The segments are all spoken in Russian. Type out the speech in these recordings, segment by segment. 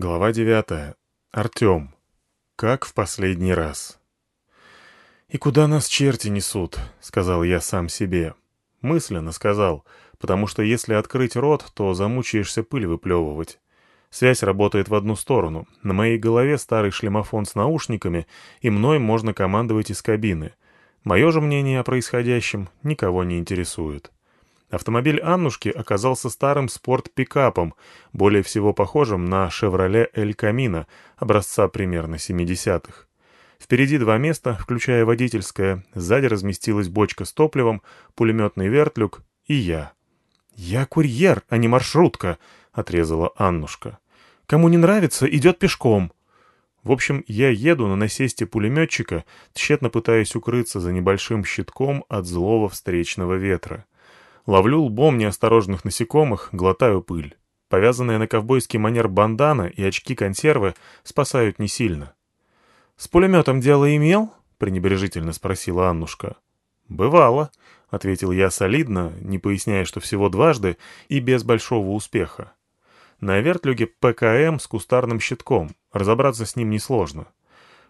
Глава девятая. Артем. Как в последний раз. «И куда нас черти несут?» — сказал я сам себе. Мысленно сказал, потому что если открыть рот, то замучаешься пыль выплевывать. Связь работает в одну сторону. На моей голове старый шлемофон с наушниками, и мной можно командовать из кабины. Мое же мнение о происходящем никого не интересует. Автомобиль Аннушки оказался старым спорт-пикапом, более всего похожим на «Шевроле Эль Камино» образца примерно 70-х. Впереди два места, включая водительское, сзади разместилась бочка с топливом, пулеметный вертлюг и я. «Я курьер, а не маршрутка», — отрезала Аннушка. «Кому не нравится, идет пешком». В общем, я еду на насесте пулеметчика, тщетно пытаясь укрыться за небольшим щитком от злого встречного ветра. Ловлю лбом неосторожных насекомых, глотаю пыль. Повязанная на ковбойский манер бандана и очки-консервы спасают не сильно. «С пулеметом дело имел?» — пренебрежительно спросила Аннушка. «Бывало», — ответил я солидно, не поясняя, что всего дважды и без большого успеха. На вертлюге ПКМ с кустарным щитком, разобраться с ним несложно.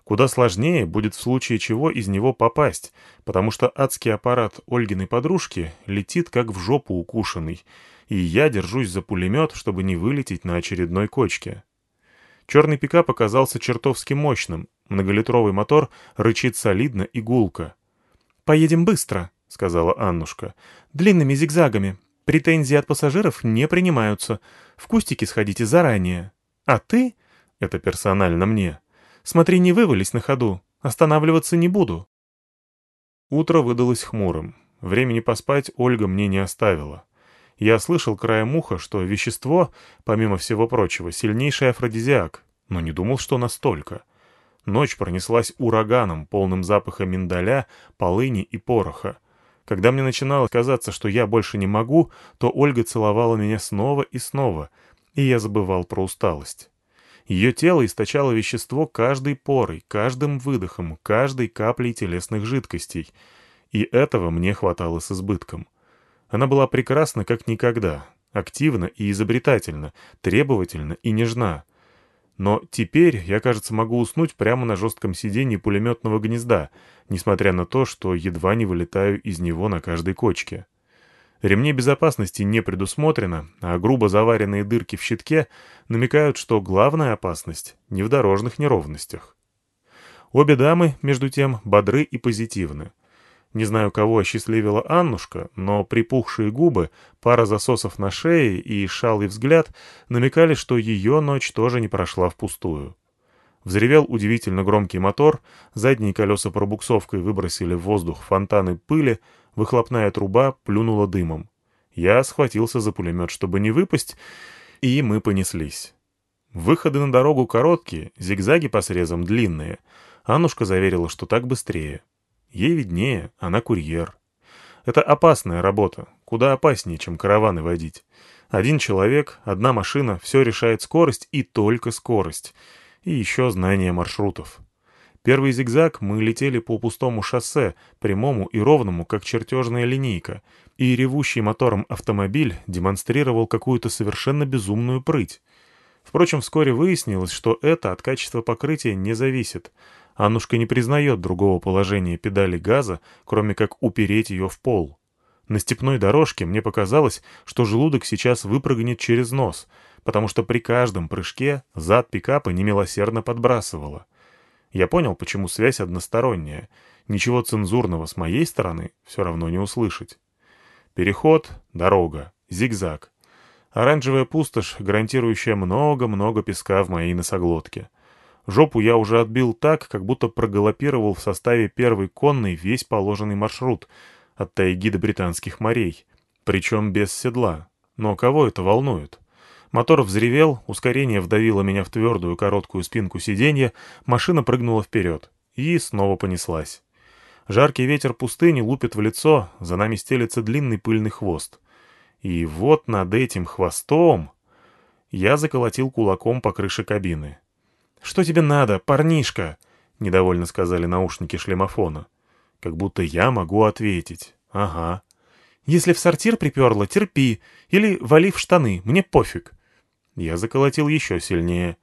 Куда сложнее будет в случае чего из него попасть, потому что адский аппарат Ольгиной подружки летит как в жопу укушенный, и я держусь за пулемет, чтобы не вылететь на очередной кочке. Черный пикап оказался чертовски мощным, многолитровый мотор рычит солидно и гулко. «Поедем быстро», — сказала Аннушка, — «длинными зигзагами. Претензии от пассажиров не принимаются. В кустики сходите заранее. А ты...» — это персонально мне — Смотри, не вывались на ходу. Останавливаться не буду». Утро выдалось хмурым. Времени поспать Ольга мне не оставила. Я слышал краем уха, что вещество, помимо всего прочего, сильнейший афродизиак, но не думал, что настолько. Ночь пронеслась ураганом, полным запаха миндаля, полыни и пороха. Когда мне начинало казаться, что я больше не могу, то Ольга целовала меня снова и снова, и я забывал про усталость. Ее тело источало вещество каждой порой, каждым выдохом, каждой каплей телесных жидкостей. И этого мне хватало с избытком. Она была прекрасна как никогда, активна и изобретательна, требовательна и нежна. Но теперь я, кажется, могу уснуть прямо на жестком сиденье пулеметного гнезда, несмотря на то, что едва не вылетаю из него на каждой кочке. Ремней безопасности не предусмотрено, а грубо заваренные дырки в щитке намекают, что главная опасность не в дорожных неровностях. Обе дамы, между тем, бодры и позитивны. Не знаю, кого осчастливила Аннушка, но припухшие губы, пара засосов на шее и шалый взгляд намекали, что ее ночь тоже не прошла впустую. Взревел удивительно громкий мотор, задние колеса пробуксовкой выбросили в воздух фонтаны пыли, Выхлопная труба плюнула дымом. Я схватился за пулемет, чтобы не выпасть, и мы понеслись. Выходы на дорогу короткие, зигзаги по срезам длинные. Аннушка заверила, что так быстрее. Ей виднее, она курьер. Это опасная работа, куда опаснее, чем караваны водить. Один человек, одна машина, все решает скорость и только скорость. И еще знание маршрутов. Первый зигзаг мы летели по пустому шоссе, прямому и ровному, как чертежная линейка, и ревущий мотором автомобиль демонстрировал какую-то совершенно безумную прыть. Впрочем, вскоре выяснилось, что это от качества покрытия не зависит. Аннушка не признает другого положения педали газа, кроме как упереть ее в пол. На степной дорожке мне показалось, что желудок сейчас выпрыгнет через нос, потому что при каждом прыжке зад пикапа немилосердно подбрасывало — я понял, почему связь односторонняя. Ничего цензурного с моей стороны все равно не услышать. Переход, дорога, зигзаг. Оранжевая пустошь, гарантирующая много-много песка в моей носоглотке. Жопу я уже отбил так, как будто прогалопировал в составе первой конной весь положенный маршрут от тайги до британских морей. Причем без седла. Но кого это волнует? Мотор взревел, ускорение вдавило меня в твердую короткую спинку сиденья, машина прыгнула вперед и снова понеслась. Жаркий ветер пустыни лупит в лицо, за нами стелется длинный пыльный хвост. И вот над этим хвостом... Я заколотил кулаком по крыше кабины. «Что тебе надо, парнишка?» — недовольно сказали наушники шлемофона. Как будто я могу ответить. «Ага». «Если в сортир приперло, терпи. Или вали в штаны, мне пофиг». Я заколотил еще сильнее.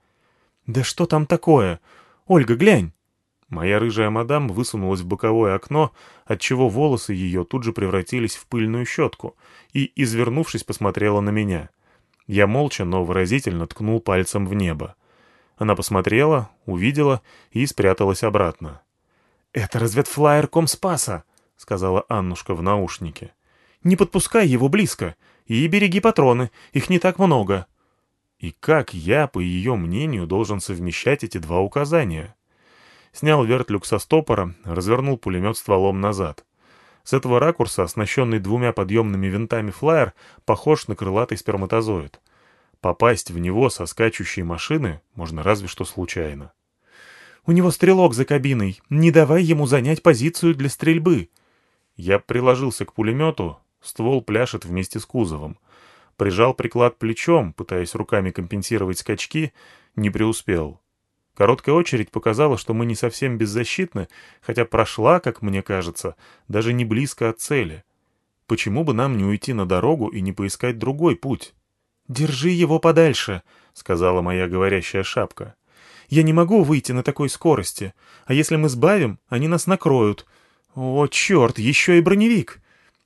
«Да что там такое? Ольга, глянь!» Моя рыжая мадам высунулась в боковое окно, отчего волосы ее тут же превратились в пыльную щетку, и, извернувшись, посмотрела на меня. Я молча, но выразительно ткнул пальцем в небо. Она посмотрела, увидела и спряталась обратно. «Это разведфлайер Комспаса», — сказала Аннушка в наушнике. «Не подпускай его близко и береги патроны, их не так много». И как я, по ее мнению, должен совмещать эти два указания? Снял вертлюк со стопора, развернул пулемет стволом назад. С этого ракурса, оснащенный двумя подъемными винтами флайер, похож на крылатый сперматозоид. Попасть в него со скачущей машины можно разве что случайно. «У него стрелок за кабиной. Не давай ему занять позицию для стрельбы». Я приложился к пулемету, ствол пляшет вместе с кузовом. Прижал приклад плечом, пытаясь руками компенсировать скачки, не преуспел. Короткая очередь показала, что мы не совсем беззащитны, хотя прошла, как мне кажется, даже не близко от цели. Почему бы нам не уйти на дорогу и не поискать другой путь? «Держи его подальше», — сказала моя говорящая шапка. «Я не могу выйти на такой скорости, а если мы сбавим, они нас накроют. О, черт, еще и броневик!»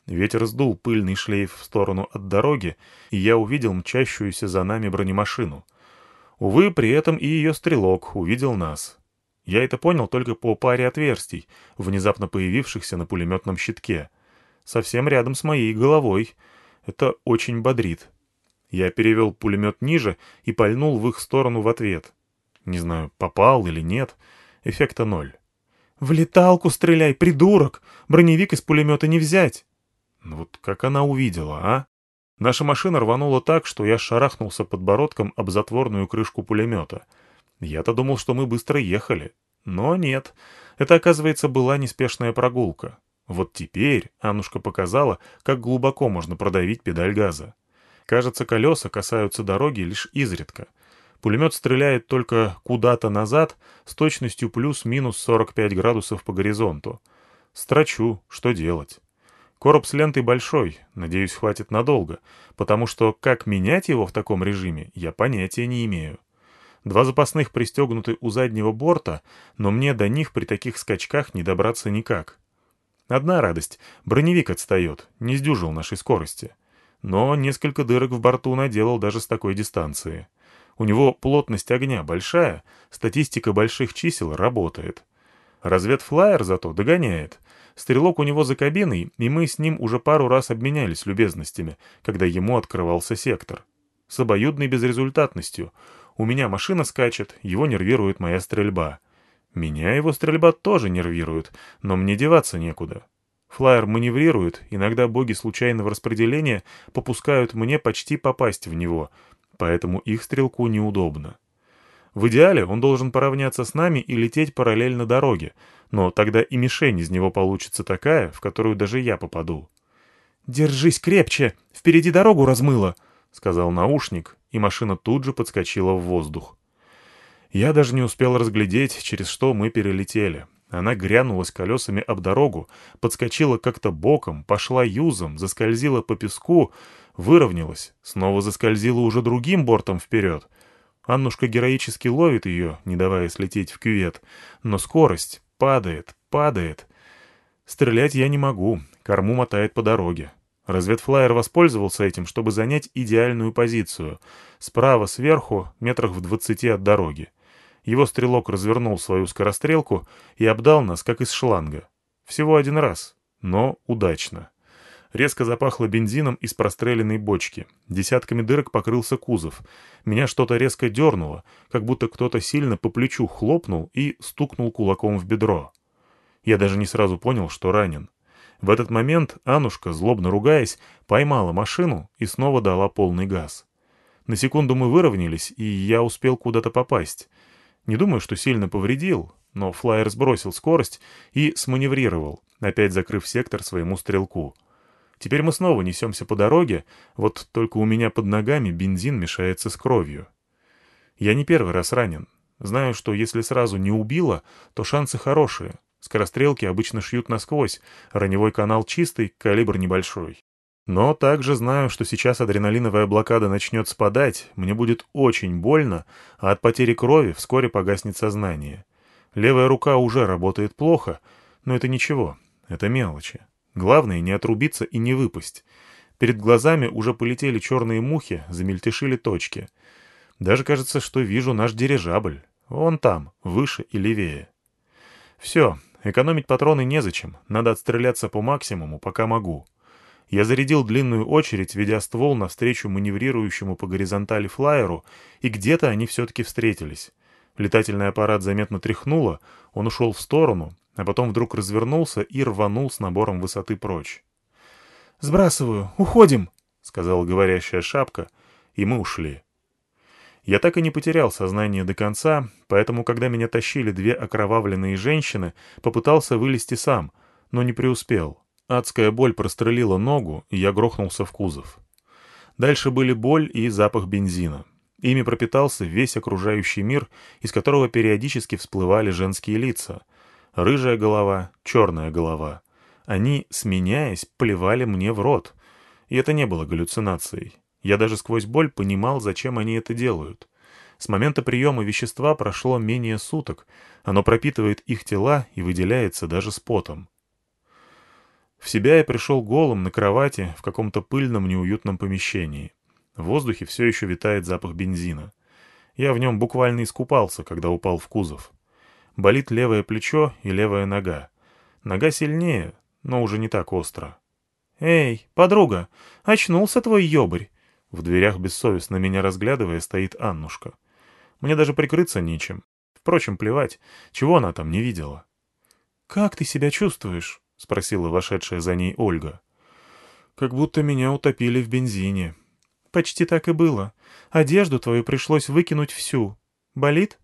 Ветер сдул пыльный шлейф в сторону от дороги, и я увидел мчащуюся за нами бронемашину — Увы, при этом и ее стрелок увидел нас. Я это понял только по паре отверстий, внезапно появившихся на пулеметном щитке. Совсем рядом с моей головой. Это очень бодрит. Я перевел пулемет ниже и пальнул в их сторону в ответ. Не знаю, попал или нет. Эффекта ноль. «В леталку стреляй, придурок! Броневик из пулемета не взять!» Ну вот как она увидела, а? Наша машина рванула так, что я шарахнулся подбородком об затворную крышку пулемета. Я-то думал, что мы быстро ехали. Но нет. Это, оказывается, была неспешная прогулка. Вот теперь Аннушка показала, как глубоко можно продавить педаль газа. Кажется, колеса касаются дороги лишь изредка. Пулемет стреляет только куда-то назад с точностью плюс-минус 45 градусов по горизонту. Строчу, что делать. Короб с лентой большой, надеюсь, хватит надолго, потому что как менять его в таком режиме, я понятия не имею. Два запасных пристегнуты у заднего борта, но мне до них при таких скачках не добраться никак. Одна радость — броневик отстает, не сдюжил нашей скорости. Но несколько дырок в борту наделал даже с такой дистанции. У него плотность огня большая, статистика больших чисел работает. Разведфлайер зато догоняет — Стрелок у него за кабиной, и мы с ним уже пару раз обменялись любезностями, когда ему открывался сектор. С обоюдной безрезультатностью. У меня машина скачет, его нервирует моя стрельба. Меня его стрельба тоже нервирует, но мне деваться некуда. Флайер маневрирует, иногда боги случайного распределения попускают мне почти попасть в него, поэтому их стрелку неудобно. В идеале он должен поравняться с нами и лететь параллельно дороге, но тогда и мишень из него получится такая, в которую даже я попаду. «Держись крепче! Впереди дорогу размыло!» — сказал наушник, и машина тут же подскочила в воздух. Я даже не успел разглядеть, через что мы перелетели. Она грянулась колесами об дорогу, подскочила как-то боком, пошла юзом, заскользила по песку, выровнялась, снова заскользила уже другим бортом вперед. Аннушка героически ловит ее, не давая слететь в кювет, но скорость, Падает, падает. Стрелять я не могу, корму мотает по дороге. Разведфлайер воспользовался этим, чтобы занять идеальную позицию. Справа, сверху, метрах в двадцати от дороги. Его стрелок развернул свою скорострелку и обдал нас, как из шланга. Всего один раз, но удачно. Резко запахло бензином из простреленной бочки. Десятками дырок покрылся кузов. Меня что-то резко дернуло, как будто кто-то сильно по плечу хлопнул и стукнул кулаком в бедро. Я даже не сразу понял, что ранен. В этот момент Анушка, злобно ругаясь, поймала машину и снова дала полный газ. На секунду мы выровнялись, и я успел куда-то попасть. Не думаю, что сильно повредил, но флайер сбросил скорость и сманеврировал, опять закрыв сектор своему стрелку — Теперь мы снова несемся по дороге, вот только у меня под ногами бензин мешается с кровью. Я не первый раз ранен. Знаю, что если сразу не убило, то шансы хорошие. Скорострелки обычно шьют насквозь, раневой канал чистый, калибр небольшой. Но также знаю, что сейчас адреналиновая блокада начнет спадать, мне будет очень больно, а от потери крови вскоре погаснет сознание. Левая рука уже работает плохо, но это ничего, это мелочи. Главное не отрубиться и не выпасть. Перед глазами уже полетели черные мухи, замельтешили точки. Даже кажется, что вижу наш дирижабль. Вон там, выше и левее. Все, экономить патроны незачем, надо отстреляться по максимуму, пока могу. Я зарядил длинную очередь, ведя ствол навстречу маневрирующему по горизонтали флайеру, и где-то они все-таки встретились. Летательный аппарат заметно тряхнуло, он ушел в сторону, а потом вдруг развернулся и рванул с набором высоты прочь. «Сбрасываю, уходим», — сказала говорящая шапка, и мы ушли. Я так и не потерял сознание до конца, поэтому, когда меня тащили две окровавленные женщины, попытался вылезти сам, но не преуспел. Адская боль прострелила ногу, и я грохнулся в кузов. Дальше были боль и запах бензина. Ими пропитался весь окружающий мир, из которого периодически всплывали женские лица. Рыжая голова, черная голова. Они, сменяясь, плевали мне в рот. И это не было галлюцинацией. Я даже сквозь боль понимал, зачем они это делают. С момента приема вещества прошло менее суток. Оно пропитывает их тела и выделяется даже с потом. В себя я пришел голым на кровати в каком-то пыльном неуютном помещении. В воздухе все еще витает запах бензина. Я в нем буквально искупался, когда упал в кузов. Болит левое плечо и левая нога. Нога сильнее, но уже не так остро. «Эй, подруга, очнулся твой ёбарь!» В дверях бессовестно меня разглядывая стоит Аннушка. Мне даже прикрыться нечем. Впрочем, плевать, чего она там не видела. «Как ты себя чувствуешь?» — спросила вошедшая за ней Ольга. «Как будто меня утопили в бензине». «Почти так и было. Одежду твою пришлось выкинуть всю. Болит?»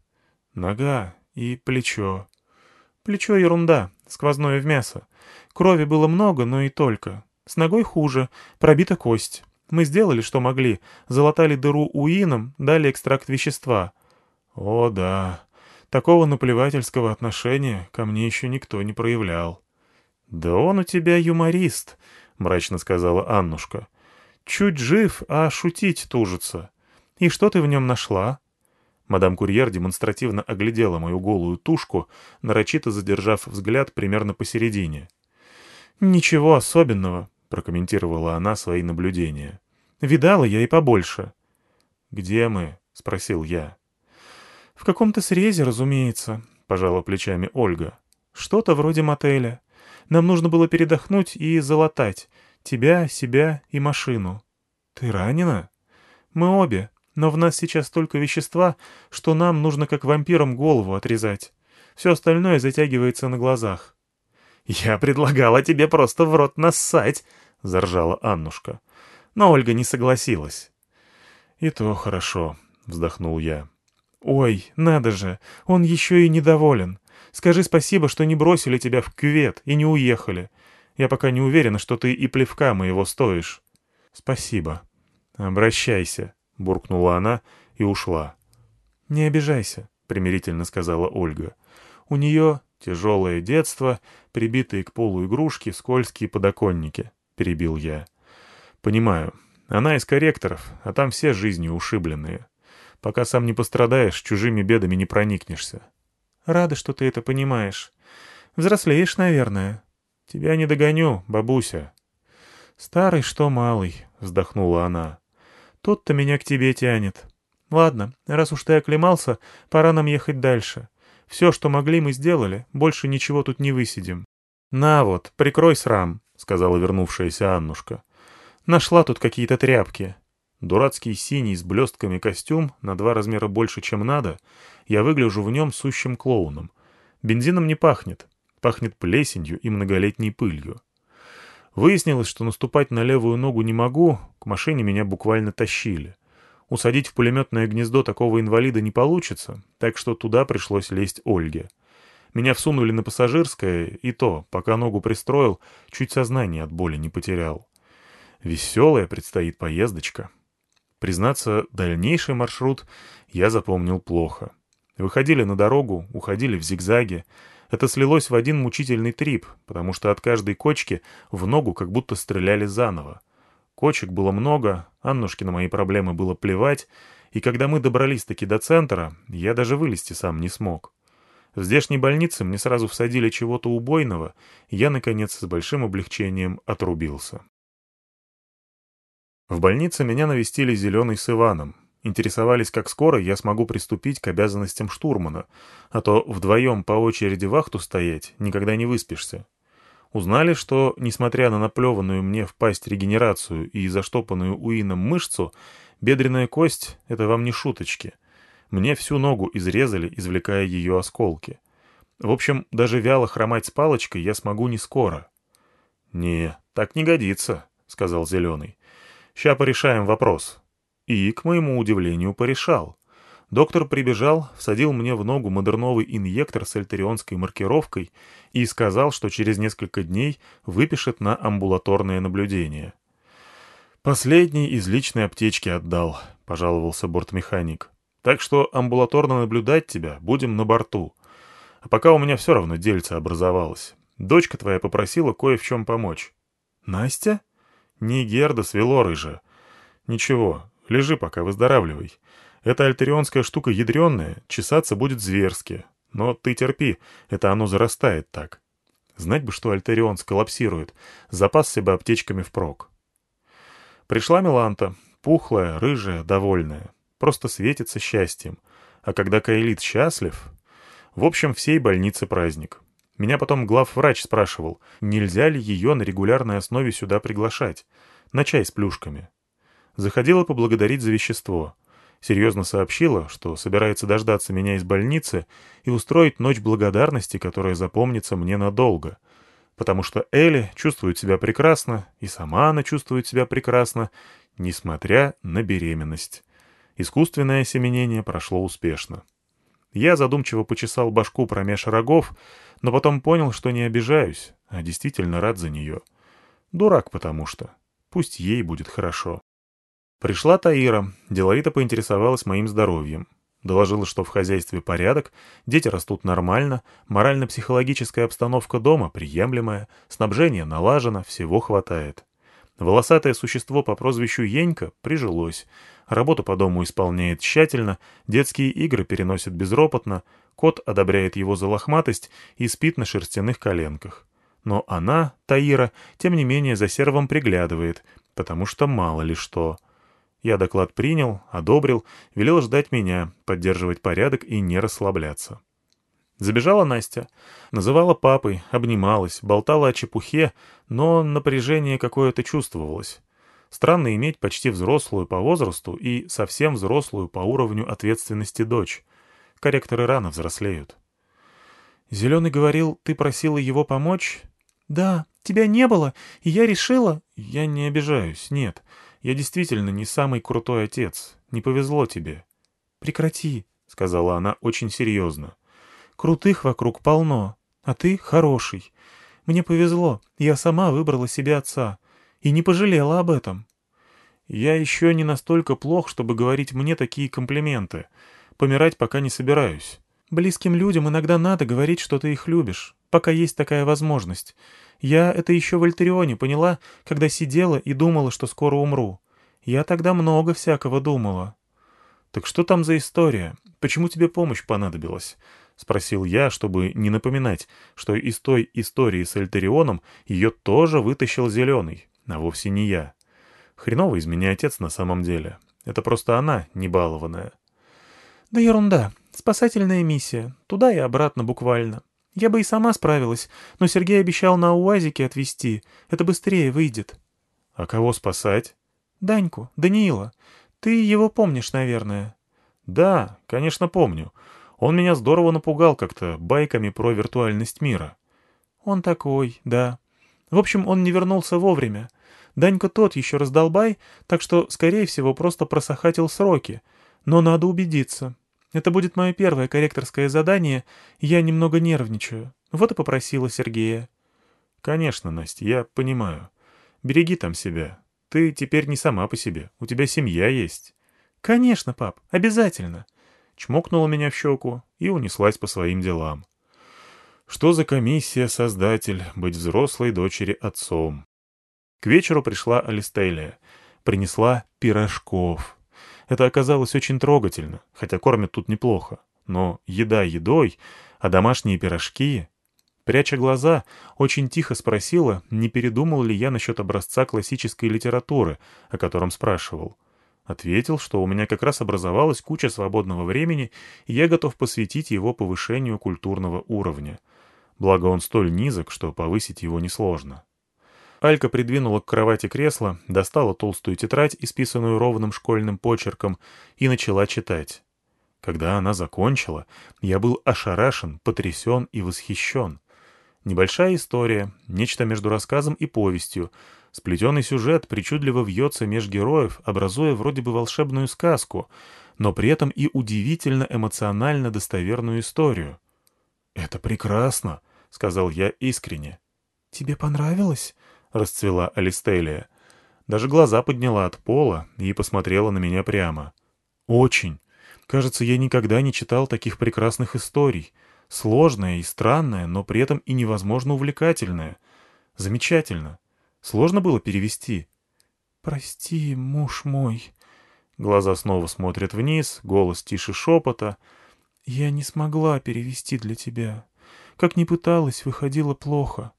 «Нога и плечо». «Плечо ерунда, сквозное в мясо. Крови было много, но и только. С ногой хуже, пробита кость. Мы сделали, что могли. Залатали дыру уином, дали экстракт вещества». «О, да. Такого наплевательского отношения ко мне еще никто не проявлял». «Да он у тебя юморист», — мрачно сказала Аннушка. «Чуть жив, а шутить тужится. И что ты в нем нашла?» Мадам Курьер демонстративно оглядела мою голую тушку, нарочито задержав взгляд примерно посередине. «Ничего особенного», — прокомментировала она свои наблюдения. «Видала я и побольше». «Где мы?» — спросил я. «В каком-то срезе, разумеется», — пожала плечами Ольга. «Что-то вроде мотеля. Нам нужно было передохнуть и залатать. Тебя, себя и машину. Ты ранена? Мы обе, но в нас сейчас столько вещества, что нам нужно как вампирам голову отрезать. Все остальное затягивается на глазах. «Я предлагала тебе просто в рот нассать», — заржала Аннушка. Но Ольга не согласилась. «И то хорошо», — вздохнул я. «Ой, надо же, он еще и недоволен. Скажи спасибо, что не бросили тебя в кювет и не уехали. Я пока не уверена, что ты и плевка моего стоишь». «Спасибо. Обращайся», — буркнула она и ушла. «Не обижайся», — примирительно сказала Ольга. «У нее тяжелое детство, прибитые к полу игрушки, скользкие подоконники», — перебил я. «Понимаю. Она из корректоров, а там все жизни ушибленные. Пока сам не пострадаешь, чужими бедами не проникнешься. Рада, что ты это понимаешь. Взрослеешь, наверное. Тебя не догоню, бабуся. Старый что малый, вздохнула она. Тот-то меня к тебе тянет. Ладно, раз уж ты оклемался, пора нам ехать дальше. Все, что могли, мы сделали, больше ничего тут не высидим. На вот, прикрой срам, сказала вернувшаяся Аннушка. Нашла тут какие-то тряпки. Дурацкий синий с блестками костюм, на два размера больше, чем надо, я выгляжу в нем сущим клоуном. Бензином не пахнет. Пахнет плесенью и многолетней пылью. Выяснилось, что наступать на левую ногу не могу, к машине меня буквально тащили. Усадить в пулеметное гнездо такого инвалида не получится, так что туда пришлось лезть Ольге. Меня всунули на пассажирское, и то, пока ногу пристроил, чуть сознание от боли не потерял. Веселая предстоит поездочка. Признаться, дальнейший маршрут я запомнил плохо. Выходили на дорогу, уходили в зигзаге. Это слилось в один мучительный трип, потому что от каждой кочки в ногу как будто стреляли заново. Кочек было много, Аннушке на мои проблемы было плевать, и когда мы добрались-таки до центра, я даже вылезти сам не смог. В здешней больнице мне сразу всадили чего-то убойного, и я, наконец, с большим облегчением отрубился. В больнице меня навестили Зеленый с Иваном. Интересовались, как скоро я смогу приступить к обязанностям штурмана, а то вдвоем по очереди вахту стоять никогда не выспишься. Узнали, что, несмотря на наплеванную мне в пасть регенерацию и заштопанную уином мышцу, бедренная кость — это вам не шуточки. Мне всю ногу изрезали, извлекая ее осколки. В общем, даже вяло хромать с палочкой я смогу не скоро. «Не, так не годится», — сказал Зеленый. «Ща порешаем вопрос». И, к моему удивлению, порешал. Доктор прибежал, всадил мне в ногу модерновый инъектор с альтерионской маркировкой и сказал, что через несколько дней выпишет на амбулаторное наблюдение. «Последний из личной аптечки отдал», — пожаловался бортмеханик. «Так что амбулаторно наблюдать тебя будем на борту. А пока у меня все равно дельце образовалось. Дочка твоя попросила кое в чем помочь». «Настя?» «Не Герда с Велорой же». «Ничего, лежи пока, выздоравливай. Эта альтерионская штука ядреная, чесаться будет зверски. Но ты терпи, это оно зарастает так. Знать бы, что альтерион сколлапсирует, запасся бы аптечками впрок. Пришла Миланта, пухлая, рыжая, довольная. Просто светится счастьем. А когда Каэлит счастлив... В общем, всей больнице праздник. Меня потом главврач спрашивал, нельзя ли ее на регулярной основе сюда приглашать, на чай с плюшками. Заходила поблагодарить за вещество серьезно сообщила, что собирается дождаться меня из больницы и устроить ночь благодарности, которая запомнится мне надолго. Потому что Элли чувствует себя прекрасно, и сама она чувствует себя прекрасно, несмотря на беременность. Искусственное осеменение прошло успешно. Я задумчиво почесал башку промеж рогов, но потом понял, что не обижаюсь, а действительно рад за нее. Дурак потому что. Пусть ей будет хорошо. Пришла Таира, деловито поинтересовалась моим здоровьем. Доложила, что в хозяйстве порядок, дети растут нормально, морально-психологическая обстановка дома приемлемая, снабжение налажено, всего хватает. Волосатое существо по прозвищу Енька прижилось. Работу по дому исполняет тщательно, детские игры переносит безропотно, кот одобряет его за лохматость и спит на шерстяных коленках. Но она, Таира, тем не менее за сервом приглядывает, потому что мало ли что. Я доклад принял, одобрил, велел ждать меня, поддерживать порядок и не расслабляться. Забежала Настя. Называла папой, обнималась, болтала о чепухе, но напряжение какое-то чувствовалось. Странно иметь почти взрослую по возрасту и совсем взрослую по уровню ответственности дочь. Корректоры рано взрослеют. «Зеленый говорил, ты просила его помочь?» «Да, тебя не было, и я решила...» «Я не обижаюсь, нет. Я действительно не самый крутой отец. Не повезло тебе». «Прекрати», — сказала она очень серьезно. «Крутых вокруг полно, а ты хороший. Мне повезло, я сама выбрала себе отца. И не пожалела об этом». «Я еще не настолько плох, чтобы говорить мне такие комплименты. Помирать пока не собираюсь». «Близким людям иногда надо говорить, что ты их любишь, пока есть такая возможность. Я это еще в Альтерионе поняла, когда сидела и думала, что скоро умру. Я тогда много всякого думала. «Так что там за история? Почему тебе помощь понадобилась?» — спросил я, чтобы не напоминать, что из той истории с Альтерионом ее тоже вытащил Зеленый, а вовсе не я. Хреновый из меня отец на самом деле. Это просто она, небалованная. «Да ерунда. Спасательная миссия. Туда и обратно буквально. Я бы и сама справилась, но Сергей обещал на УАЗике отвезти. Это быстрее выйдет. А кого спасать? Даньку, Даниила. Ты его помнишь, наверное. Да, конечно, помню. Он меня здорово напугал как-то байками про виртуальность мира. Он такой, да. В общем, он не вернулся вовремя. Данька тот еще раздолбай, так что, скорее всего, просто просохатил сроки. Но надо убедиться. Это будет мое первое корректорское задание, я немного нервничаю. Вот и попросила Сергея. Конечно, Настя, я понимаю. Береги там себя. Ты теперь не сама по себе, у тебя семья есть. Конечно, пап, обязательно. Чмокнула меня в щеку и унеслась по своим делам. Что за комиссия, создатель, быть взрослой дочери отцом? К вечеру пришла Алистелия. Принесла пирожков. Это оказалось очень трогательно, хотя кормят тут неплохо. Но еда едой, а домашние пирожки... Пряча глаза, очень тихо спросила, не передумал ли я насчет образца классической литературы, о котором спрашивал. Ответил, что у меня как раз образовалась куча свободного времени, и я готов посвятить его повышению культурного уровня. Благо он столь низок, что повысить его несложно. Алька придвинула к кровати кресло, достала толстую тетрадь, исписанную ровным школьным почерком, и начала читать. Когда она закончила, я был ошарашен, потрясен и восхищен. Небольшая история, нечто между рассказом и повестью — Сплетенный сюжет причудливо вьется меж героев, образуя вроде бы волшебную сказку, но при этом и удивительно эмоционально достоверную историю. «Это прекрасно», — сказал я искренне. «Тебе понравилось?» — расцвела Алистелия. Даже глаза подняла от пола и посмотрела на меня прямо. «Очень. Кажется, я никогда не читал таких прекрасных историй. Сложная и странная, но при этом и невозможно увлекательная. Замечательно. Сложно было перевести. «Прости, муж мой». Глаза снова смотрят вниз, голос тише шепота. «Я не смогла перевести для тебя. Как ни пыталась, выходило плохо.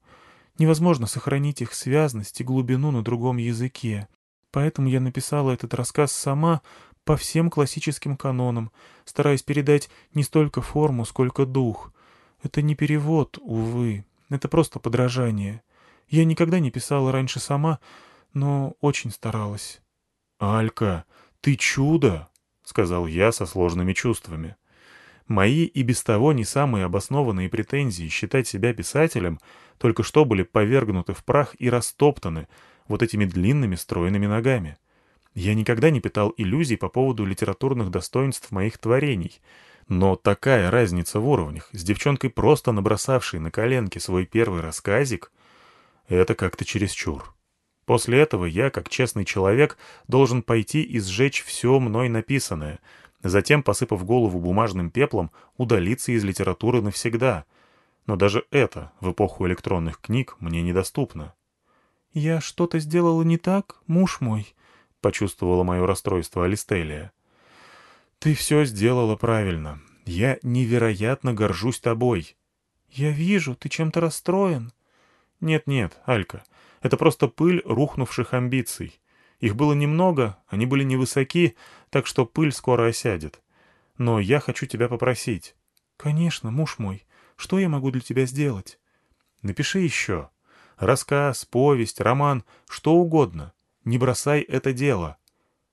Невозможно сохранить их связность и глубину на другом языке. Поэтому я написала этот рассказ сама по всем классическим канонам, стараясь передать не столько форму, сколько дух. Это не перевод, увы, это просто подражание. Я никогда не писала раньше сама, но очень старалась. «Алька, ты чудо!» — сказал я со сложными чувствами. Мои и без того не самые обоснованные претензии считать себя писателем только что были повергнуты в прах и растоптаны вот этими длинными стройными ногами. Я никогда не питал иллюзий по поводу литературных достоинств моих творений, но такая разница в уровнях с девчонкой, просто набросавшей на коленке свой первый рассказик, это как-то чересчур. После этого я, как честный человек, должен пойти и сжечь все мной написанное, затем, посыпав голову бумажным пеплом, удалиться из литературы навсегда. Но даже это в эпоху электронных книг мне недоступно. «Я что-то сделала не так, муж мой?» — почувствовала мое расстройство Алистелия. «Ты все сделала правильно. Я невероятно горжусь тобой». «Я вижу, ты чем-то расстроен». Нет-нет, Алька, это просто пыль рухнувших амбиций. Их было немного, они были невысоки, так что пыль скоро осядет. Но я хочу тебя попросить. Конечно, муж мой. Что я могу для тебя сделать? Напиши еще. Рассказ, повесть, роман, что угодно. Не бросай это дело.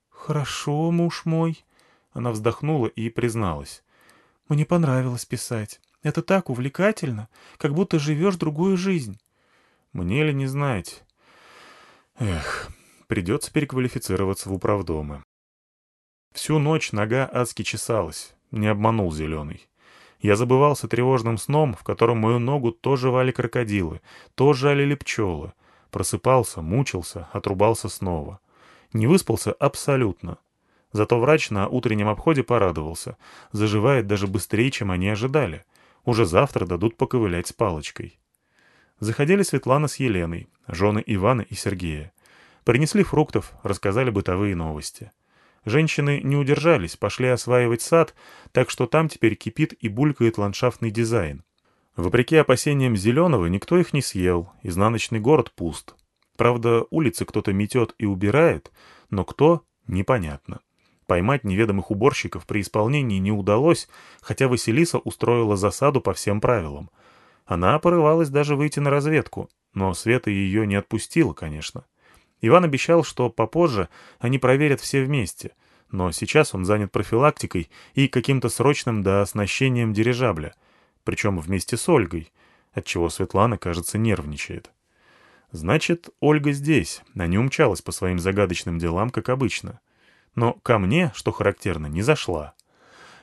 Хорошо, муж мой. Она вздохнула и призналась. Мне понравилось писать. Это так увлекательно, как будто живешь другую жизнь. Мне ли не знать? Эх, придется переквалифицироваться в управдомы. Всю ночь нога адски чесалась, не обманул Зеленый. Я забывался тревожным сном, в котором мою ногу то жевали крокодилы, то жалили пчелы. Просыпался, мучился, отрубался снова. Не выспался абсолютно. Зато врач на утреннем обходе порадовался. Заживает даже быстрее, чем они ожидали. Уже завтра дадут поковылять с палочкой. Заходили Светлана с Еленой, жены Ивана и Сергея. Принесли фруктов, рассказали бытовые новости. Женщины не удержались, пошли осваивать сад, так что там теперь кипит и булькает ландшафтный дизайн. Вопреки опасениям Зеленого, никто их не съел, изнаночный город пуст. Правда, улицы кто-то метет и убирает, но кто — непонятно. Поймать неведомых уборщиков при исполнении не удалось, хотя Василиса устроила засаду по всем правилам — она порывалась даже выйти на разведку, но Света ее не отпустила, конечно. Иван обещал, что попозже они проверят все вместе, но сейчас он занят профилактикой и каким-то срочным дооснащением дирижабля, причем вместе с Ольгой, отчего Светлана, кажется, нервничает. Значит, Ольга здесь, а не умчалась по своим загадочным делам, как обычно. Но ко мне, что характерно, не зашла.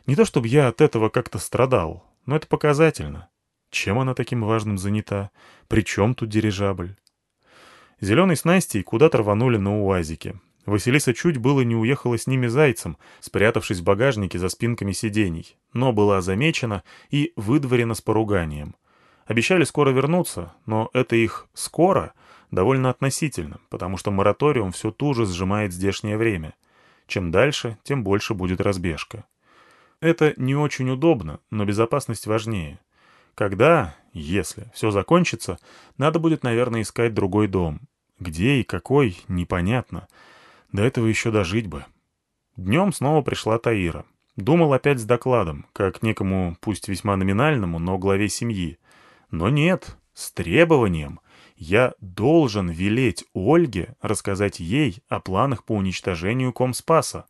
Не то чтобы я от этого как-то страдал, но это показательно. Чем она таким важным занята? Причем тут дирижабль? Зеленый с Настей куда-то рванули на УАЗике. Василиса чуть было не уехала с ними зайцем, спрятавшись в багажнике за спинками сидений, но была замечена и выдворена с поруганием. Обещали скоро вернуться, но это их «скоро» Довольно относительно, потому что мораториум все туже сжимает здешнее время. Чем дальше, тем больше будет разбежка. Это не очень удобно, но безопасность важнее. Когда, если все закончится, надо будет, наверное, искать другой дом. Где и какой, непонятно. До этого еще дожить бы. Днем снова пришла Таира. Думал опять с докладом, как некому, пусть весьма номинальному, но главе семьи. Но нет, с требованием. Я должен велеть Ольге рассказать ей о планах по уничтожению Комспаса,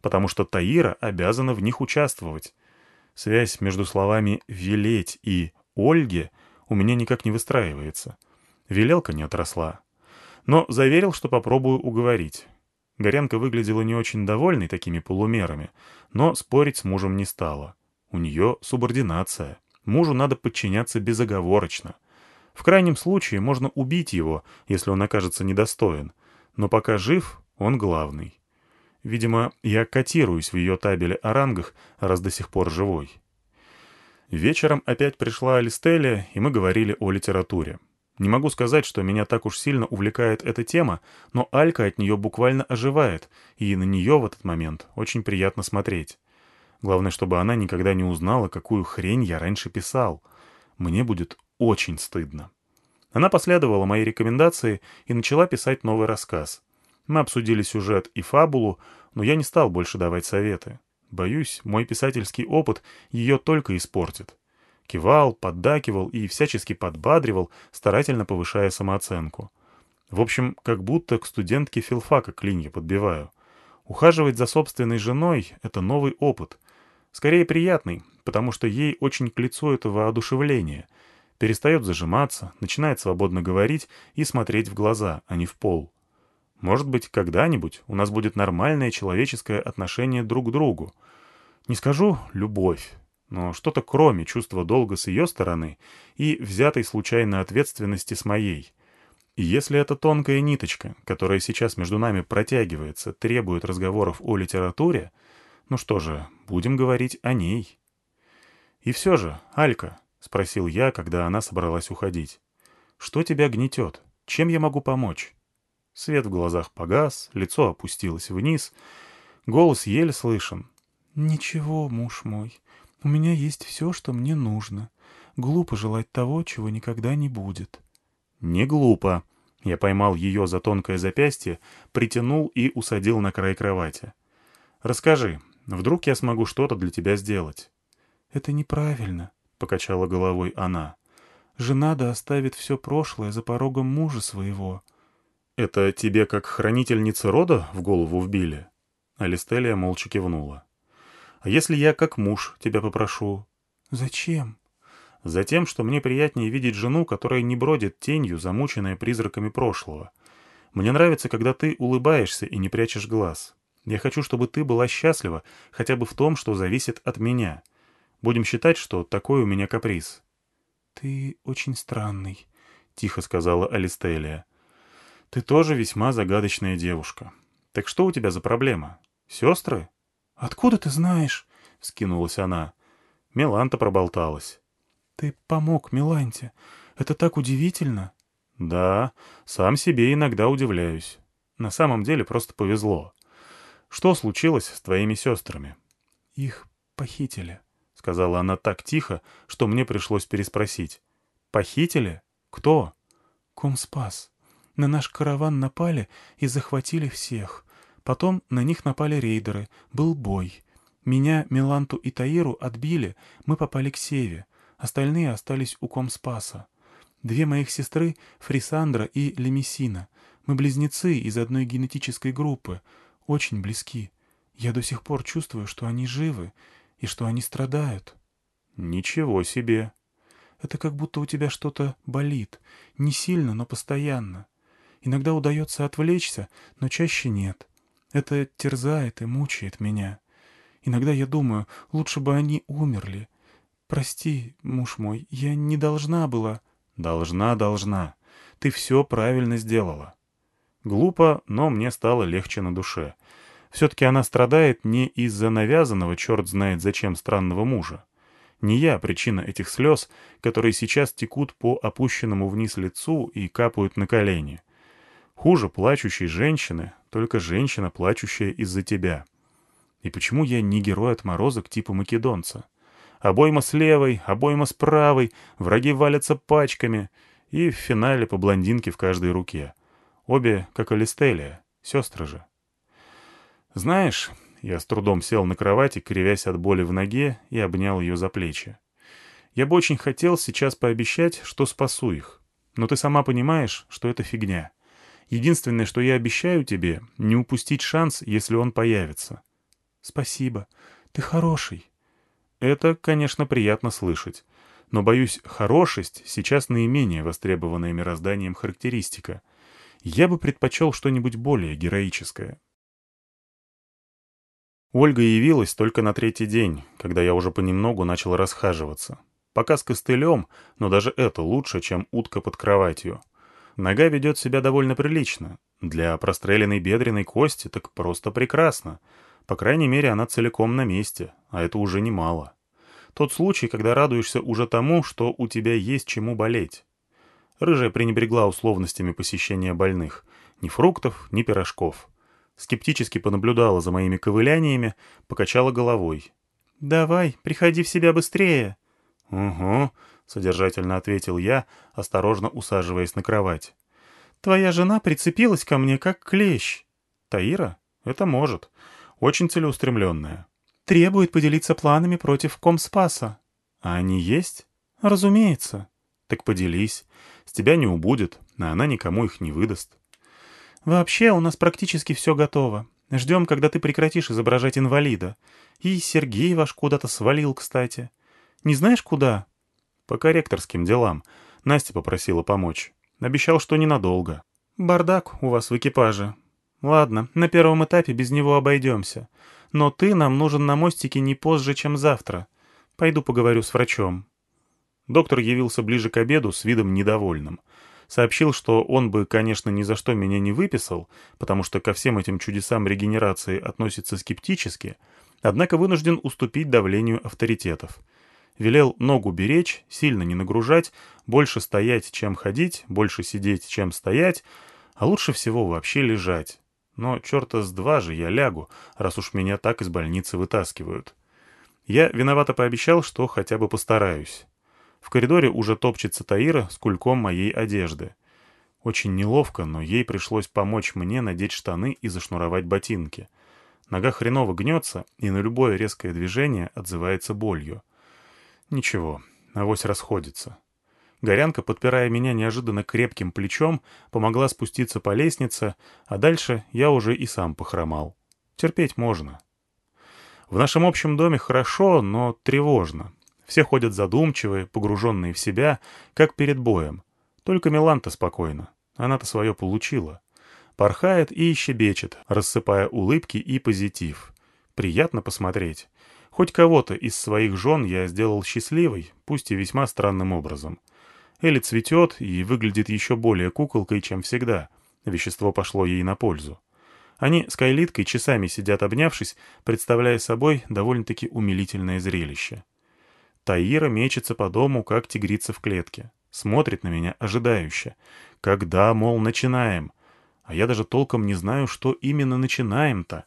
потому что Таира обязана в них участвовать. Связь между словами «велеть» и «Ольге» у меня никак не выстраивается. Велелка не отросла. Но заверил, что попробую уговорить. Горянка выглядела не очень довольной такими полумерами, но спорить с мужем не стала. У нее субординация. Мужу надо подчиняться безоговорочно. В крайнем случае можно убить его, если он окажется недостоин. Но пока жив, он главный. Видимо, я котируюсь в ее табеле о рангах, раз до сих пор живой. Вечером опять пришла Алистелия, и мы говорили о литературе. Не могу сказать, что меня так уж сильно увлекает эта тема, но Алька от нее буквально оживает, и на нее в этот момент очень приятно смотреть. Главное, чтобы она никогда не узнала, какую хрень я раньше писал. Мне будет очень стыдно. Она последовала моей рекомендации и начала писать новый рассказ. Мы обсудили сюжет и фабулу, но я не стал больше давать советы. Боюсь, мой писательский опыт ее только испортит. Кивал, поддакивал и всячески подбадривал, старательно повышая самооценку. В общем, как будто к студентке филфака клинья подбиваю. Ухаживать за собственной женой — это новый опыт. Скорее приятный, потому что ей очень к лицу это воодушевление. Перестает зажиматься, начинает свободно говорить и смотреть в глаза, а не в пол. Может быть, когда-нибудь у нас будет нормальное человеческое отношение друг к другу. Не скажу «любовь», но что-то кроме чувства долга с ее стороны и взятой случайно ответственности с моей. И если эта тонкая ниточка, которая сейчас между нами протягивается, требует разговоров о литературе, ну что же, будем говорить о ней. И все же, Алька, — спросил я, когда она собралась уходить, — что тебя гнетет? Чем я могу помочь? Свет в глазах погас, лицо опустилось вниз, голос еле слышен. «Ничего, муж мой, у меня есть все, что мне нужно. Глупо желать того, чего никогда не будет». «Не глупо». Я поймал ее за тонкое запястье, притянул и усадил на край кровати. «Расскажи, вдруг я смогу что-то для тебя сделать?» «Это неправильно», — покачала головой она. «Жена да оставит все прошлое за порогом мужа своего». «Это тебе как хранительница рода в голову вбили?» Алистелия молча кивнула. А если я, как муж, тебя попрошу?» «Зачем?» «Затем, что мне приятнее видеть жену, которая не бродит тенью, замученная призраками прошлого. Мне нравится, когда ты улыбаешься и не прячешь глаз. Я хочу, чтобы ты была счастлива хотя бы в том, что зависит от меня. Будем считать, что такой у меня каприз». «Ты очень странный», — тихо сказала Алистелия. «Ты тоже весьма загадочная девушка. Так что у тебя за проблема? Сестры?» «Откуда ты знаешь?» — скинулась она. Миланта проболталась. «Ты помог Миланте. Это так удивительно». «Да, сам себе иногда удивляюсь. На самом деле просто повезло. Что случилось с твоими сестрами?» «Их похитили», — сказала она так тихо, что мне пришлось переспросить. «Похитили? Кто?» «Комспас. На наш караван напали и захватили всех. Потом на них напали рейдеры, был бой. Меня, Миланту и Таиру отбили, мы попали к Севе. Остальные остались у Комспаса. Две моих сестры — Фрисандра и Лемесина. Мы близнецы из одной генетической группы, очень близки. Я до сих пор чувствую, что они живы и что они страдают. Ничего себе. Это как будто у тебя что-то болит. Не сильно, но постоянно. Иногда удается отвлечься, но чаще нет. Это терзает и мучает меня. Иногда я думаю, лучше бы они умерли. Прости, муж мой, я не должна была... Должна, должна. Ты все правильно сделала. Глупо, но мне стало легче на душе. Все-таки она страдает не из-за навязанного черт знает зачем странного мужа. Не я причина этих слез, которые сейчас текут по опущенному вниз лицу и капают на колени. Хуже плачущей женщины, только женщина, плачущая из-за тебя. И почему я не герой отморозок типа македонца? Обойма с левой, обойма с правой, враги валятся пачками, и в финале по блондинке в каждой руке. Обе, как Алистелия, сестры же. Знаешь, я с трудом сел на кровати, кривясь от боли в ноге, и обнял ее за плечи. Я бы очень хотел сейчас пообещать, что спасу их. Но ты сама понимаешь, что это фигня. Единственное, что я обещаю тебе, не упустить шанс, если он появится. Спасибо. Ты хороший. Это, конечно, приятно слышать. Но, боюсь, хорошесть сейчас наименее востребованная мирозданием характеристика. Я бы предпочел что-нибудь более героическое. Ольга явилась только на третий день, когда я уже понемногу начал расхаживаться. Пока с костылем, но даже это лучше, чем утка под кроватью. Нога ведет себя довольно прилично. Для простреленной бедренной кости так просто прекрасно. По крайней мере, она целиком на месте, а это уже немало. Тот случай, когда радуешься уже тому, что у тебя есть чему болеть. Рыжая пренебрегла условностями посещения больных. Ни фруктов, ни пирожков. Скептически понаблюдала за моими ковыляниями, покачала головой. «Давай, приходи в себя быстрее». «Угу», — содержательно ответил я, осторожно усаживаясь на кровать. «Твоя жена прицепилась ко мне, как клещ». «Таира? Это может. Очень целеустремленная. Требует поделиться планами против Комспаса. А они есть? Разумеется. Так поделись. С тебя не убудет, а она никому их не выдаст. Вообще у нас практически все готово. Ждем, когда ты прекратишь изображать инвалида. И Сергей ваш куда-то свалил, кстати. Не знаешь, куда? По корректорским делам. Настя попросила помочь. Обещал, что ненадолго. Бардак у вас в экипаже. Ладно, на первом этапе без него обойдемся. Но ты нам нужен на мостике не позже, чем завтра. Пойду поговорю с врачом». Доктор явился ближе к обеду с видом недовольным. Сообщил, что он бы, конечно, ни за что меня не выписал, потому что ко всем этим чудесам регенерации относится скептически, однако вынужден уступить давлению авторитетов. Велел ногу беречь, сильно не нагружать, больше стоять, чем ходить, больше сидеть, чем стоять, а лучше всего вообще лежать. Но черта с два же я лягу, раз уж меня так из больницы вытаскивают. Я виновато пообещал, что хотя бы постараюсь. В коридоре уже топчется Таира с кульком моей одежды. Очень неловко, но ей пришлось помочь мне надеть штаны и зашнуровать ботинки. Нога хреново гнется, и на любое резкое движение отзывается болью. Ничего, авось расходится. Горянка, подпирая меня неожиданно крепким плечом, помогла спуститься по лестнице, а дальше я уже и сам похромал. Терпеть можно. В нашем общем доме хорошо, но тревожно. Все ходят задумчивые, погруженные в себя, как перед боем. Только Миланта спокойно. Она-то свое получила. Порхает и щебечет, рассыпая улыбки и позитив. Приятно посмотреть. Хоть кого-то из своих жен я сделал счастливой, пусть и весьма странным образом. Элли цветет и выглядит еще более куколкой, чем всегда. Вещество пошло ей на пользу. Они с Кайлиткой часами сидят обнявшись, представляя собой довольно-таки умилительное зрелище. Таира мечется по дому, как тигрица в клетке. Смотрит на меня ожидающе. Когда, мол, начинаем? А я даже толком не знаю, что именно начинаем-то.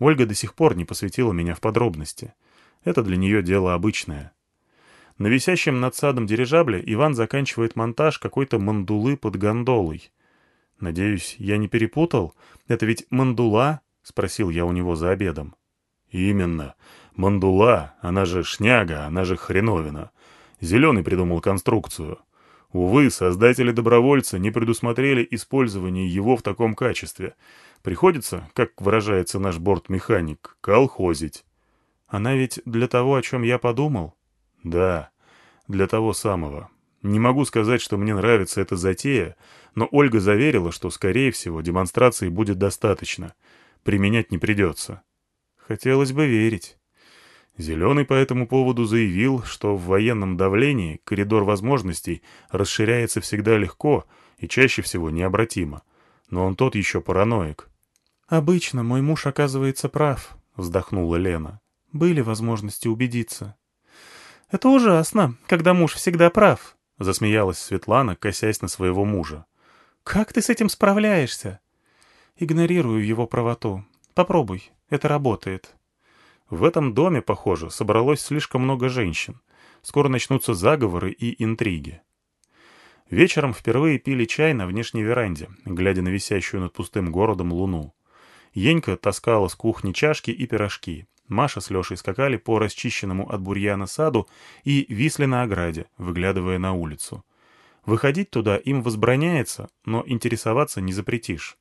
Ольга до сих пор не посвятила меня в подробности. Это для нее дело обычное. На висящем над садом дирижабле Иван заканчивает монтаж какой-то мандулы под гондолой. «Надеюсь, я не перепутал? Это ведь мандула?» — спросил я у него за обедом. «Именно. Мандула, она же шняга, она же хреновина. Зеленый придумал конструкцию. Увы, создатели-добровольца не предусмотрели использование его в таком качестве. Приходится, как выражается наш бортмеханик, колхозить». «Она ведь для того, о чем я подумал?» Да, для того самого. Не могу сказать, что мне нравится эта затея, но Ольга заверила, что, скорее всего, демонстрации будет достаточно. Применять не придется. Хотелось бы верить. Зеленый по этому поводу заявил, что в военном давлении коридор возможностей расширяется всегда легко и чаще всего необратимо. Но он тот еще параноик. «Обычно мой муж оказывается прав», — вздохнула Лена. «Были возможности убедиться». «Это ужасно, когда муж всегда прав», — засмеялась Светлана, косясь на своего мужа. «Как ты с этим справляешься?» «Игнорирую его правоту. Попробуй, это работает». В этом доме, похоже, собралось слишком много женщин. Скоро начнутся заговоры и интриги. Вечером впервые пили чай на внешней веранде, глядя на висящую над пустым городом луну. Енька таскала с кухни чашки и пирожки. Маша с Лешей скакали по расчищенному от бурьяна саду и висли на ограде, выглядывая на улицу. Выходить туда им возбраняется, но интересоваться не запретишь.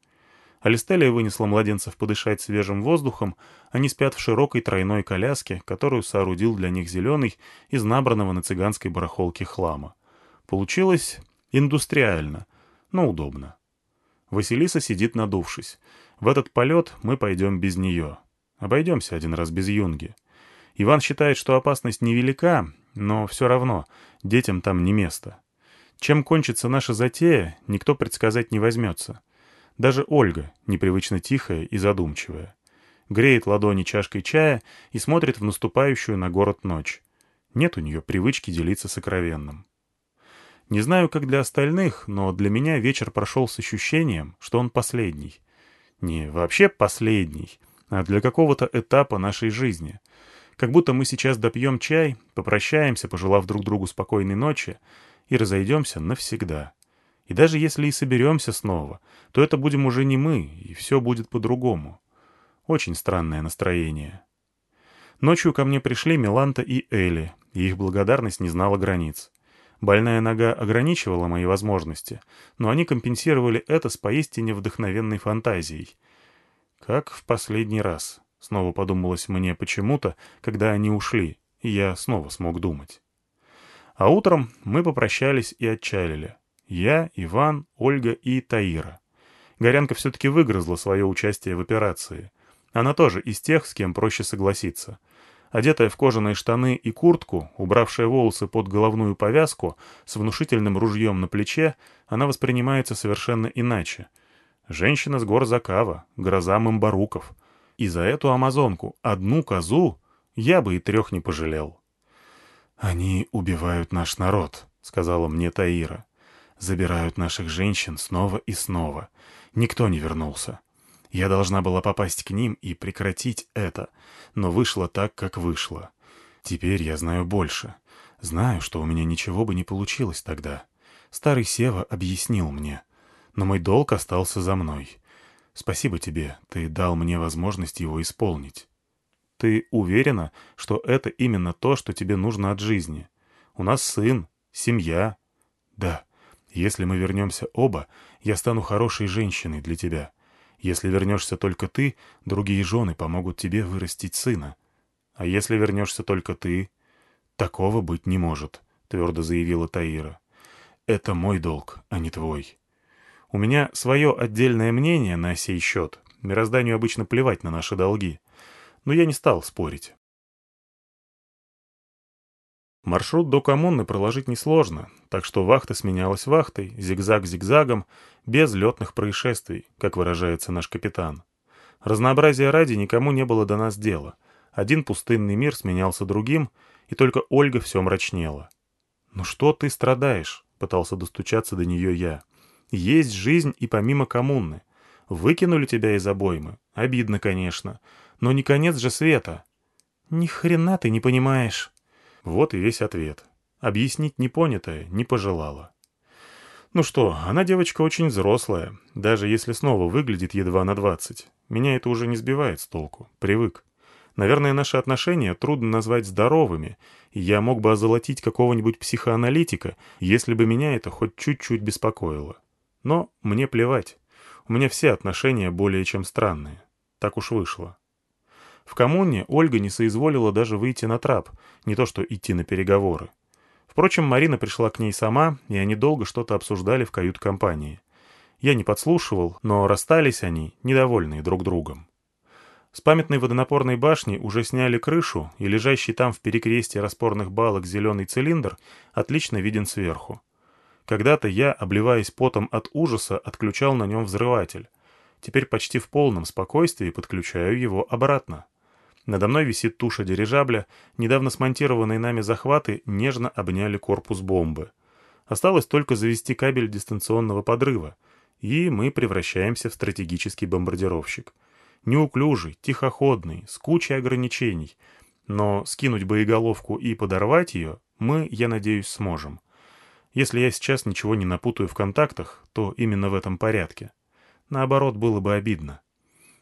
Алистелия вынесла младенцев подышать свежим воздухом, они спят в широкой тройной коляске, которую соорудил для них зеленый из набранного на цыганской барахолке хлама. Получилось индустриально, но удобно. Василиса сидит надувшись. В этот полет мы пойдем без нее. Обойдемся один раз без юнги. Иван считает, что опасность невелика, но все равно детям там не место. Чем кончится наша затея, никто предсказать не возьмется. Даже Ольга, непривычно тихая и задумчивая. Греет ладони чашкой чая и смотрит в наступающую на город ночь. Нет у нее привычки делиться сокровенным. Не знаю, как для остальных, но для меня вечер прошел с ощущением, что он последний. Не вообще последний, а для какого-то этапа нашей жизни. Как будто мы сейчас допьем чай, попрощаемся, пожелав друг другу спокойной ночи, и разойдемся навсегда. И даже если и соберемся снова, то это будем уже не мы, и все будет по-другому. Очень странное настроение. Ночью ко мне пришли Миланта и Элли, и их благодарность не знала границ. Больная нога ограничивала мои возможности, но они компенсировали это с поистине вдохновенной фантазией. Как в последний раз, снова подумалось мне почему-то, когда они ушли, и я снова смог думать. А утром мы попрощались и отчалили. Я, Иван, Ольга и Таира. Горянка все-таки выгрызла свое участие в операции. Она тоже из тех, с кем проще согласиться. Одетая в кожаные штаны и куртку, убравшая волосы под головную повязку, с внушительным ружьем на плече, она воспринимается совершенно иначе. Женщина с гор Закава, гроза мамбаруков. И за эту амазонку, одну козу, я бы и трех не пожалел. «Они убивают наш народ», — сказала мне Таира. Забирают наших женщин снова и снова. Никто не вернулся. Я должна была попасть к ним и прекратить это, но вышло так, как вышло. Теперь я знаю больше. Знаю, что у меня ничего бы не получилось тогда. Старый Сева объяснил мне. Но мой долг остался за мной. Спасибо тебе, ты дал мне возможность его исполнить. Ты уверена, что это именно то, что тебе нужно от жизни? У нас сын, семья. Да. Если мы вернемся оба, я стану хорошей женщиной для тебя. Если вернешься только ты, другие жены помогут тебе вырастить сына. А если вернешься только ты, такого быть не может, — твердо заявила Таира. Это мой долг, а не твой. У меня свое отдельное мнение на сей счет. Мирозданию обычно плевать на наши долги. Но я не стал спорить. Маршрут до коммуны проложить несложно, так что вахта сменялась вахтой, зигзаг зигзагом, без летных происшествий, как выражается наш капитан. Разнообразия ради никому не было до нас дела. Один пустынный мир сменялся другим, и только Ольга все мрачнела. «Ну что ты страдаешь?» — пытался достучаться до нее я. «Есть жизнь и помимо коммуны. Выкинули тебя из обоймы. Обидно, конечно. Но не конец же света». «Ни хрена ты не понимаешь». Вот и весь ответ. Объяснить непонятое не пожелала. Ну что, она девочка очень взрослая, даже если снова выглядит едва на двадцать. Меня это уже не сбивает с толку, привык. Наверное, наши отношения трудно назвать здоровыми, и я мог бы озолотить какого-нибудь психоаналитика, если бы меня это хоть чуть-чуть беспокоило. Но мне плевать. У меня все отношения более чем странные. Так уж вышло. В коммуне Ольга не соизволила даже выйти на трап, не то что идти на переговоры. Впрочем, Марина пришла к ней сама, и они долго что-то обсуждали в кают-компании. Я не подслушивал, но расстались они, недовольные друг другом. С памятной водонапорной башни уже сняли крышу, и лежащий там в перекрестье распорных балок зеленый цилиндр отлично виден сверху. Когда-то я, обливаясь потом от ужаса, отключал на нем взрыватель. Теперь почти в полном спокойствии подключаю его обратно. Надо мной висит туша дирижабля, недавно смонтированные нами захваты нежно обняли корпус бомбы. Осталось только завести кабель дистанционного подрыва, и мы превращаемся в стратегический бомбардировщик. Неуклюжий, тихоходный, с кучей ограничений. Но скинуть боеголовку и подорвать ее мы, я надеюсь, сможем. Если я сейчас ничего не напутаю в контактах, то именно в этом порядке. Наоборот, было бы обидно.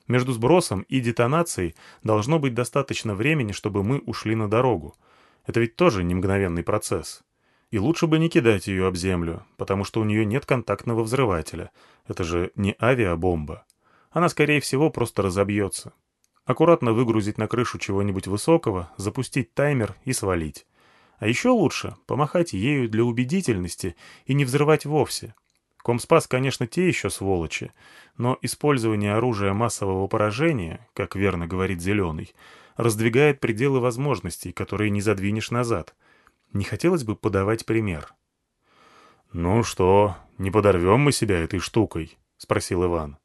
Между сбросом и детонацией должно быть достаточно времени, чтобы мы ушли на дорогу. Это ведь тоже не мгновенный процесс. И лучше бы не кидать ее об землю, потому что у нее нет контактного взрывателя. Это же не авиабомба. Она, скорее всего, просто разобьется. Аккуратно выгрузить на крышу чего-нибудь высокого, запустить таймер и свалить. А еще лучше помахать ею для убедительности и не взрывать вовсе. Комспас, конечно, те еще сволочи, но использование оружия массового поражения, как верно говорит Зеленый, раздвигает пределы возможностей, которые не задвинешь назад — не хотелось бы подавать пример. «Ну что, не подорвем мы себя этой штукой?» — спросил Иван.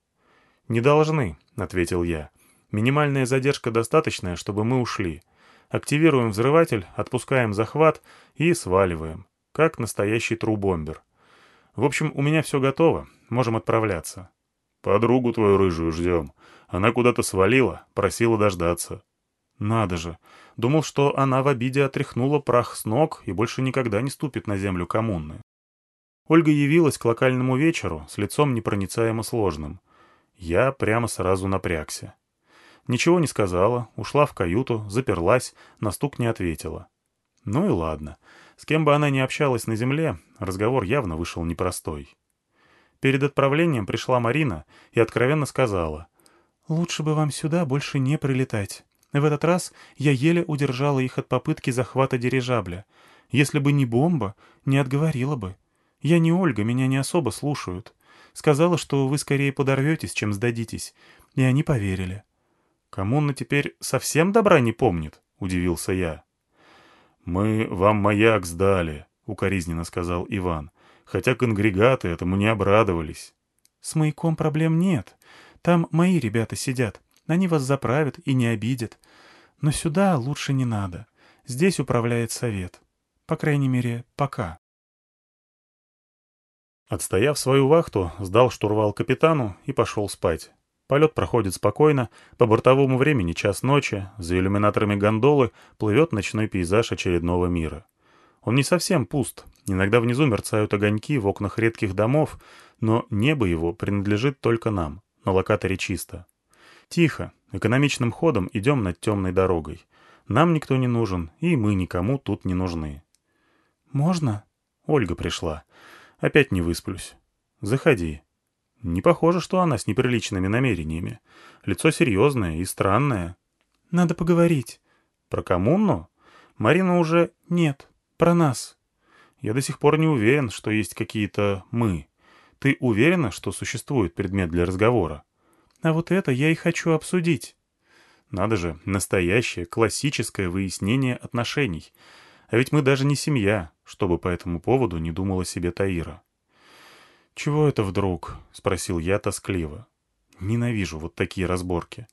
«Не должны», — ответил я. «Минимальная задержка достаточная, чтобы мы ушли. Активируем взрыватель, отпускаем захват и сваливаем, как настоящий трубомбер. В общем, у меня все готово, можем отправляться». «Подругу твою рыжую ждем. Она куда-то свалила, просила дождаться». «Надо же. Думал, что она в обиде отряхнула прах с ног и больше никогда не ступит на землю коммуны. Ольга явилась к локальному вечеру с лицом непроницаемо сложным. Я прямо сразу напрягся. Ничего не сказала, ушла в каюту, заперлась, на стук не ответила. Ну и ладно. С кем бы она ни общалась на земле, разговор явно вышел непростой. Перед отправлением пришла Марина и откровенно сказала. «Лучше бы вам сюда больше не прилетать. В этот раз я еле удержала их от попытки захвата дирижабля. Если бы не бомба, не отговорила бы. Я не Ольга, меня не особо слушают. Сказала, что вы скорее подорветесь, чем сдадитесь. И они поверили. «Коммуна теперь совсем добра не помнит?» — удивился я. «Мы вам маяк сдали», — укоризненно сказал Иван, хотя конгрегаты этому не обрадовались. «С маяком проблем нет. Там мои ребята сидят. Они вас заправят и не обидят. Но сюда лучше не надо. Здесь управляет совет. По крайней мере, пока. Отстояв свою вахту, сдал штурвал капитану и пошел спать. Полет проходит спокойно, по бортовому времени час ночи, за иллюминаторами гондолы плывет ночной пейзаж очередного мира. Он не совсем пуст, иногда внизу мерцают огоньки в окнах редких домов, но небо его принадлежит только нам, на локаторе чисто. Тихо, экономичным ходом идем над темной дорогой. Нам никто не нужен, и мы никому тут не нужны. «Можно?» Ольга пришла. «Опять не высплюсь. Заходи». Не похоже, что она с неприличными намерениями. Лицо серьезное и странное. «Надо поговорить». «Про коммуну?» «Марина уже...» «Нет, про нас». «Я до сих пор не уверен, что есть какие-то «мы». Ты уверена, что существует предмет для разговора?» А вот это я и хочу обсудить. Надо же, настоящее, классическое выяснение отношений. А ведь мы даже не семья, чтобы по этому поводу не думала себе Таира. «Чего это вдруг?» — спросил я тоскливо. «Ненавижу вот такие разборки.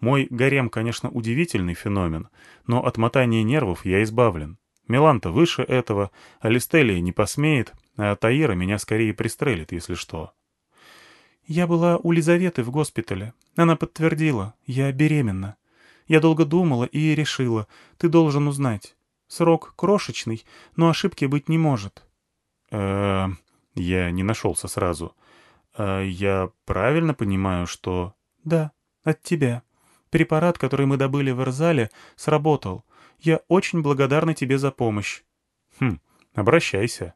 Мой гарем, конечно, удивительный феномен, но от мотания нервов я избавлен. Миланта выше этого, а Листелия не посмеет, а Таира меня скорее пристрелит, если что». «Я была у Лизаветы в госпитале. Она подтвердила. Я беременна. Я долго думала и решила. Ты должен узнать. Срок крошечный, но ошибки быть не может». «Э-э...» Я не нашелся сразу. «Э, «Я правильно понимаю, что...» «Да, от тебя. Препарат, который мы добыли в Эрзале, сработал. Я очень благодарна тебе за помощь». «Хм, обращайся».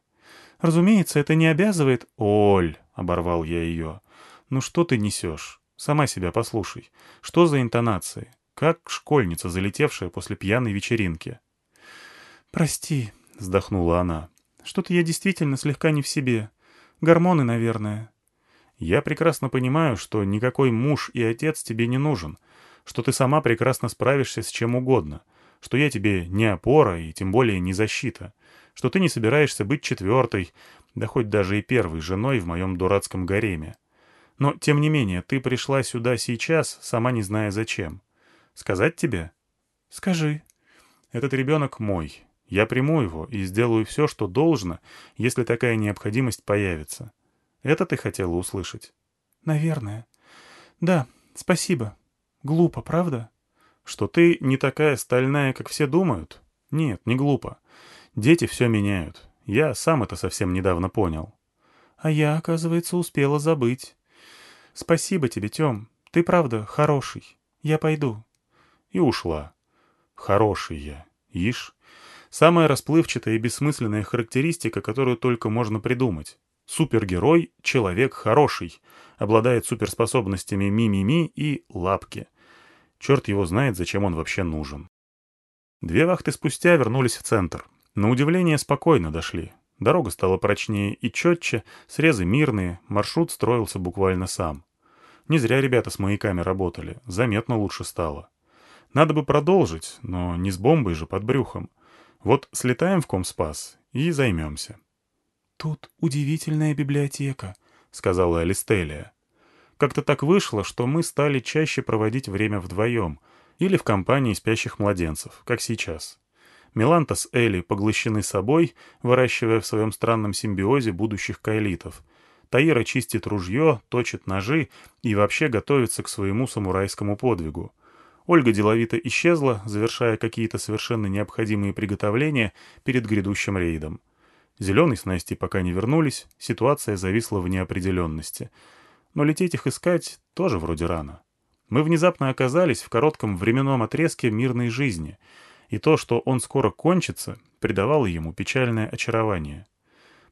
«Разумеется, это не обязывает...» «Оль», — оборвал я ее, «Ну что ты несешь? Сама себя послушай. Что за интонации? Как школьница, залетевшая после пьяной вечеринки». «Прости», — вздохнула она. «Что-то я действительно слегка не в себе. Гормоны, наверное». «Я прекрасно понимаю, что никакой муж и отец тебе не нужен, что ты сама прекрасно справишься с чем угодно, что я тебе не опора и тем более не защита, что ты не собираешься быть четвертой, да хоть даже и первой женой в моем дурацком гареме. Но, тем не менее, ты пришла сюда сейчас, сама не зная зачем. Сказать тебе? «Скажи». «Этот ребенок мой. Я приму его и сделаю все, что должно, если такая необходимость появится. Это ты хотела услышать?» «Наверное. Да, спасибо. Глупо, правда?» «Что ты не такая стальная, как все думают?» «Нет, не глупо. Дети все меняют. Я сам это совсем недавно понял». «А я, оказывается, успела забыть. Спасибо тебе, Тем. Ты правда хороший. Я пойду». И ушла. Хороший я. Ишь. Самая расплывчатая и бессмысленная характеристика, которую только можно придумать. Супергерой — человек хороший, обладает суперспособностями ми-ми-ми и лапки. Черт его знает, зачем он вообще нужен. Две вахты спустя вернулись в центр. На удивление спокойно дошли. Дорога стала прочнее и четче, срезы мирные, маршрут строился буквально сам. Не зря ребята с маяками работали, заметно лучше стало. Надо бы продолжить, но не с бомбой же под брюхом. Вот слетаем в Комспас и займемся. «Тут удивительная библиотека», — сказала Алистелия. Как-то так вышло, что мы стали чаще проводить время вдвоем или в компании спящих младенцев, как сейчас. Миланта с Элли поглощены собой, выращивая в своем странном симбиозе будущих кайлитов. Таира чистит ружье, точит ножи и вообще готовится к своему самурайскому подвигу. Ольга деловито исчезла, завершая какие-то совершенно необходимые приготовления перед грядущим рейдом. Зеленый с Настей пока не вернулись, ситуация зависла в неопределенности. Но лететь их искать тоже вроде рано. Мы внезапно оказались в коротком временном отрезке мирной жизни — и то, что он скоро кончится, придавало ему печальное очарование.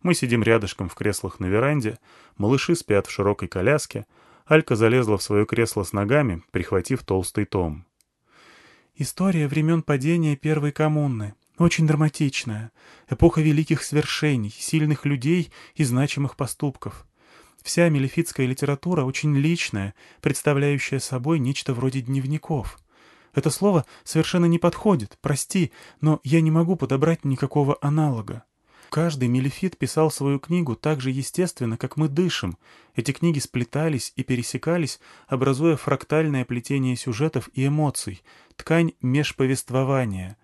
Мы сидим рядышком в креслах на веранде, малыши спят в широкой коляске, Алька залезла в свое кресло с ногами, прихватив толстый том. «История времен падения Первой коммуны. Очень драматичная. Эпоха великих свершений, сильных людей и значимых поступков. Вся мелефитская литература очень личная, представляющая собой нечто вроде дневников». Это слово совершенно не подходит, прости, но я не могу подобрать никакого аналога. Каждый мелефит писал свою книгу так же естественно, как мы дышим. Эти книги сплетались и пересекались, образуя фрактальное плетение сюжетов и эмоций, ткань межповествования.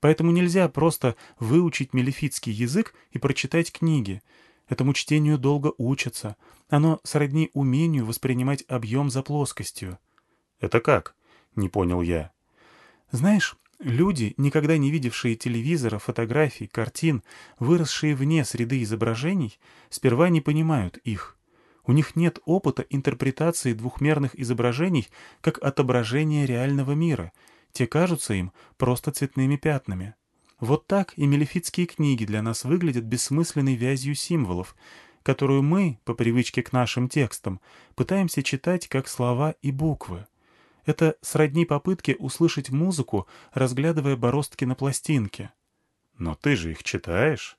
Поэтому нельзя просто выучить мелефитский язык и прочитать книги. Этому чтению долго учатся. Оно сродни умению воспринимать объем за плоскостью. «Это как?» — не понял я. Знаешь, люди, никогда не видевшие телевизора, фотографий, картин, выросшие вне среды изображений, сперва не понимают их. У них нет опыта интерпретации двухмерных изображений как отображения реального мира. Те кажутся им просто цветными пятнами. Вот так и мелефитские книги для нас выглядят бессмысленной вязью символов, которую мы, по привычке к нашим текстам, пытаемся читать как слова и буквы. Это сродни попытке услышать музыку, разглядывая бороздки на пластинке. Но ты же их читаешь.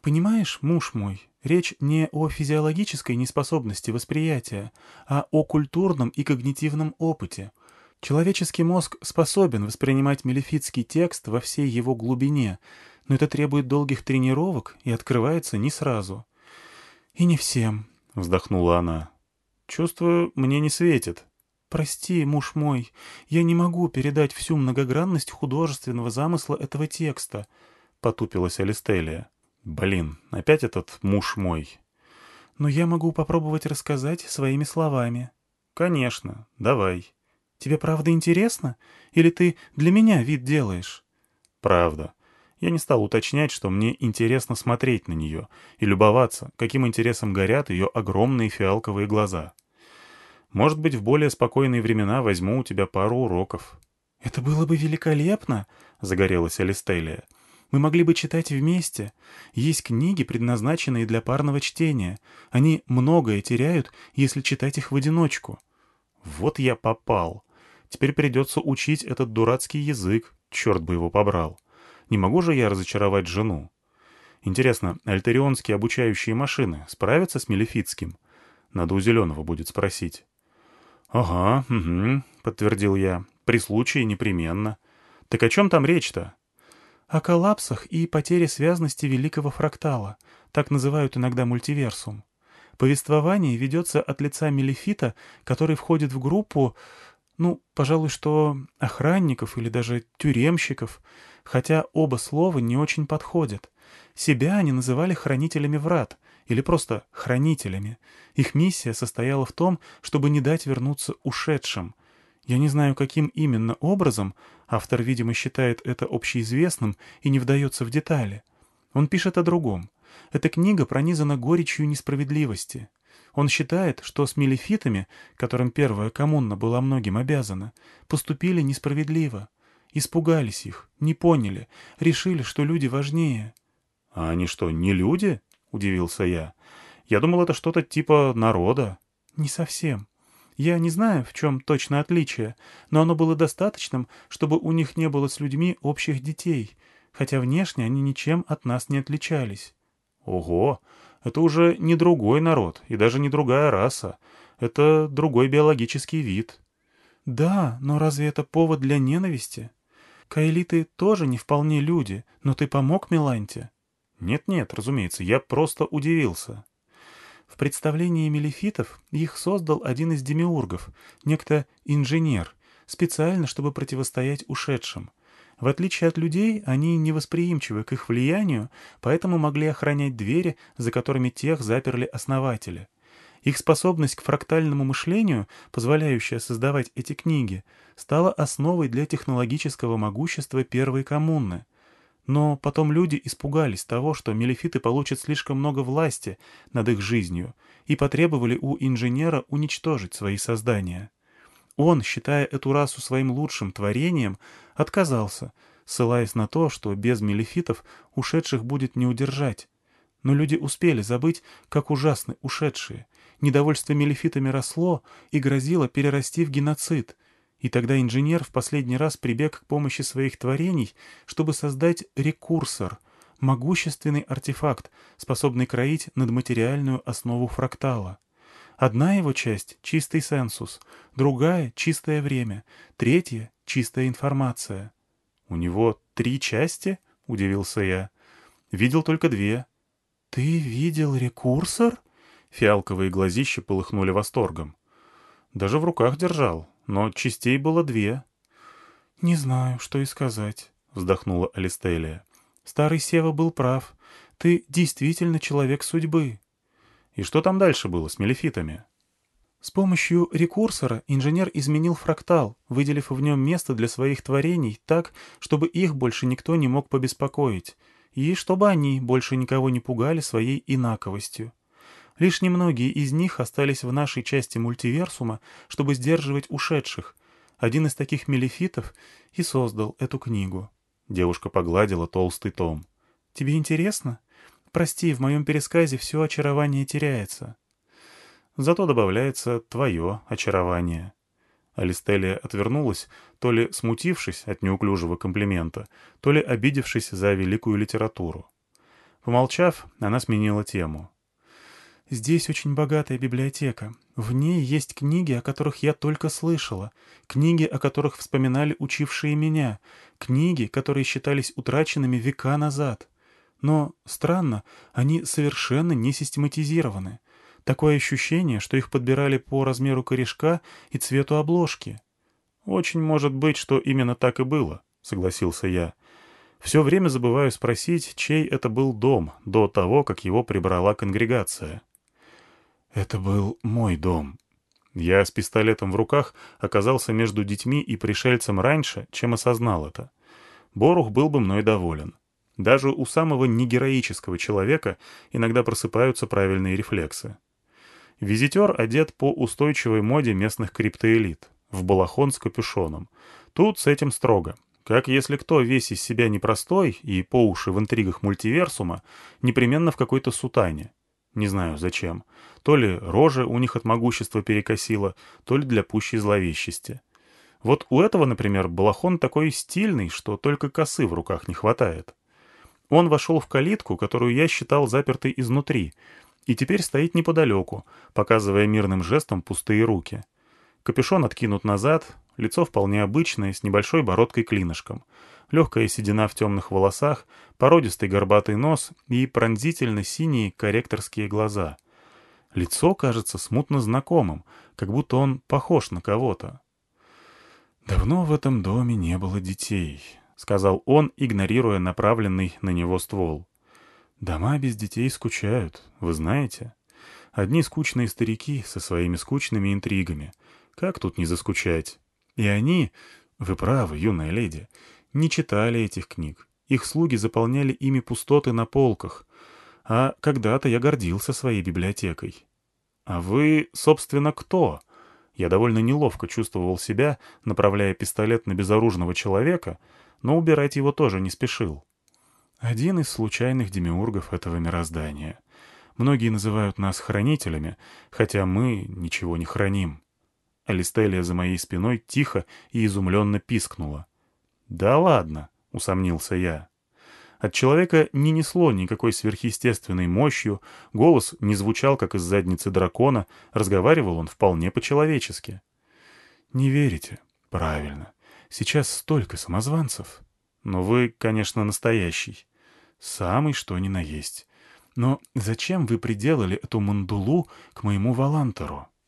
Понимаешь, муж мой, речь не о физиологической неспособности восприятия, а о культурном и когнитивном опыте. Человеческий мозг способен воспринимать мелефитский текст во всей его глубине, но это требует долгих тренировок и открывается не сразу. «И не всем», — вздохнула она. «Чувствую, мне не светит», «Прости, муж мой, я не могу передать всю многогранность художественного замысла этого текста», — потупилась Алистелия. «Блин, опять этот муж мой». «Но я могу попробовать рассказать своими словами». «Конечно, давай». «Тебе правда интересно? Или ты для меня вид делаешь?» «Правда. Я не стал уточнять, что мне интересно смотреть на нее и любоваться, каким интересом горят ее огромные фиалковые глаза». Может быть, в более спокойные времена возьму у тебя пару уроков». «Это было бы великолепно», — загорелась Алистелия. «Мы могли бы читать вместе. Есть книги, предназначенные для парного чтения. Они многое теряют, если читать их в одиночку». «Вот я попал. Теперь придется учить этот дурацкий язык. Черт бы его побрал. Не могу же я разочаровать жену. Интересно, альтерионские обучающие машины справятся с Мелефицким? Надо у Зеленого будет спросить». «Ага, угу», — подтвердил я. «При случае непременно. Так о чем там речь-то?» «О коллапсах и потере связности великого фрактала. Так называют иногда мультиверсум. Повествование ведется от лица Мелефита, который входит в группу... Ну, пожалуй, что охранников или даже тюремщиков, хотя оба слова не очень подходят. Себя они называли хранителями врат, или просто хранителями. Их миссия состояла в том, чтобы не дать вернуться ушедшим. Я не знаю, каким именно образом, автор, видимо, считает это общеизвестным и не вдается в детали. Он пишет о другом. Эта книга пронизана горечью несправедливости. Он считает, что с мелефитами, которым первая коммуна была многим обязана, поступили несправедливо. Испугались их, не поняли, решили, что люди важнее. — А они что, не люди? — удивился я. — Я думал, это что-то типа народа. — Не совсем. Я не знаю, в чем точно отличие, но оно было достаточным, чтобы у них не было с людьми общих детей, хотя внешне они ничем от нас не отличались. — Ого! Это уже не другой народ и даже не другая раса. Это другой биологический вид. — Да, но разве это повод для ненависти? Каэлиты тоже не вполне люди, но ты помог Миланте? Нет-нет, разумеется, я просто удивился. В представлении мелефитов их создал один из демиургов, некто инженер, специально, чтобы противостоять ушедшим. В отличие от людей, они невосприимчивы к их влиянию, поэтому могли охранять двери, за которыми тех заперли основатели. Их способность к фрактальному мышлению, позволяющая создавать эти книги, стала основой для технологического могущества первой коммуны. Но потом люди испугались того, что мелефиты получат слишком много власти над их жизнью, и потребовали у инженера уничтожить свои создания. Он, считая эту расу своим лучшим творением, отказался, ссылаясь на то, что без мелефитов ушедших будет не удержать. Но люди успели забыть, как ужасны ушедшие. Недовольство мелефитами росло и грозило перерасти в геноцид. И тогда инженер в последний раз прибег к помощи своих творений, чтобы создать рекурсор — могущественный артефакт, способный кроить надматериальную основу фрактала. Одна его часть — чистый сенсус, другая — чистое время, третья — чистая информация. — У него три части? — удивился я. — Видел только две. — Ты видел рекурсор? Фиалковые глазища полыхнули восторгом. Даже в руках держал, но частей было две. — Не знаю, что и сказать, — вздохнула Алистелия. — Старый Сева был прав. Ты действительно человек судьбы. И что там дальше было с мелефитами? С помощью рекурсора инженер изменил фрактал, выделив в нем место для своих творений так, чтобы их больше никто не мог побеспокоить, и чтобы они больше никого не пугали своей инаковостью. Лишь немногие из них остались в нашей части мультиверсума, чтобы сдерживать ушедших. Один из таких мелефитов и создал эту книгу. Девушка погладила толстый том. «Тебе интересно?» Прости, в моем пересказе все очарование теряется. Зато добавляется твое очарование. Алистелия отвернулась, то ли смутившись от неуклюжего комплимента, то ли обидевшись за великую литературу. Помолчав, она сменила тему. «Здесь очень богатая библиотека. В ней есть книги, о которых я только слышала, книги, о которых вспоминали учившие меня, книги, которые считались утраченными века назад. Но, странно, они совершенно не систематизированы. Такое ощущение, что их подбирали по размеру корешка и цвету обложки. «Очень может быть, что именно так и было», — согласился я. «Все время забываю спросить, чей это был дом до того, как его прибрала конгрегация». «Это был мой дом», я с пистолетом в руках оказался между детьми и пришельцем раньше, чем осознал это. Борух был бы мной доволен. Даже у самого негероического человека иногда просыпаются правильные рефлексы. Визитер одет по устойчивой моде местных криптоэлит, в балахон с капюшоном. Тут с этим строго. Как если кто весь из себя непростой и по уши в интригах мультиверсума, непременно в какой-то сутане. Не знаю зачем. То ли рожа у них от могущества перекосила, то ли для пущей зловещести. Вот у этого, например, балахон такой стильный, что только косы в руках не хватает. Он вошел в калитку, которую я считал запертой изнутри, и теперь стоит неподалеку, показывая мирным жестом пустые руки. Капюшон откинут назад, лицо вполне обычное, с небольшой бородкой-клинышком, легкая седина в темных волосах, породистый горбатый нос и пронзительно синие корректорские глаза. Лицо кажется смутно знакомым, как будто он похож на кого-то. «Давно в этом доме не было детей», — сказал он, игнорируя направленный на него ствол. «Дома без детей скучают, вы знаете. Одни скучные старики со своими скучными интригами. Как тут не заскучать? И они, вы правы, юная леди, не читали этих книг. Их слуги заполняли ими пустоты на полках. А когда-то я гордился своей библиотекой. А вы, собственно, кто?» Я довольно неловко чувствовал себя, направляя пистолет на безоружного человека, но убирать его тоже не спешил. Один из случайных демиургов этого мироздания. Многие называют нас хранителями, хотя мы ничего не храним. Алистелия за моей спиной тихо и изумленно пискнула. «Да ладно», — усомнился я. От человека не несло никакой сверхъестественной мощью, голос не звучал, как из задницы дракона, разговаривал он вполне по-человечески. «Не верите? Правильно. Сейчас столько самозванцев. Но вы, конечно, настоящий. Самый что ни на есть. Но зачем вы приделали эту мандулу к моему Валантеру?»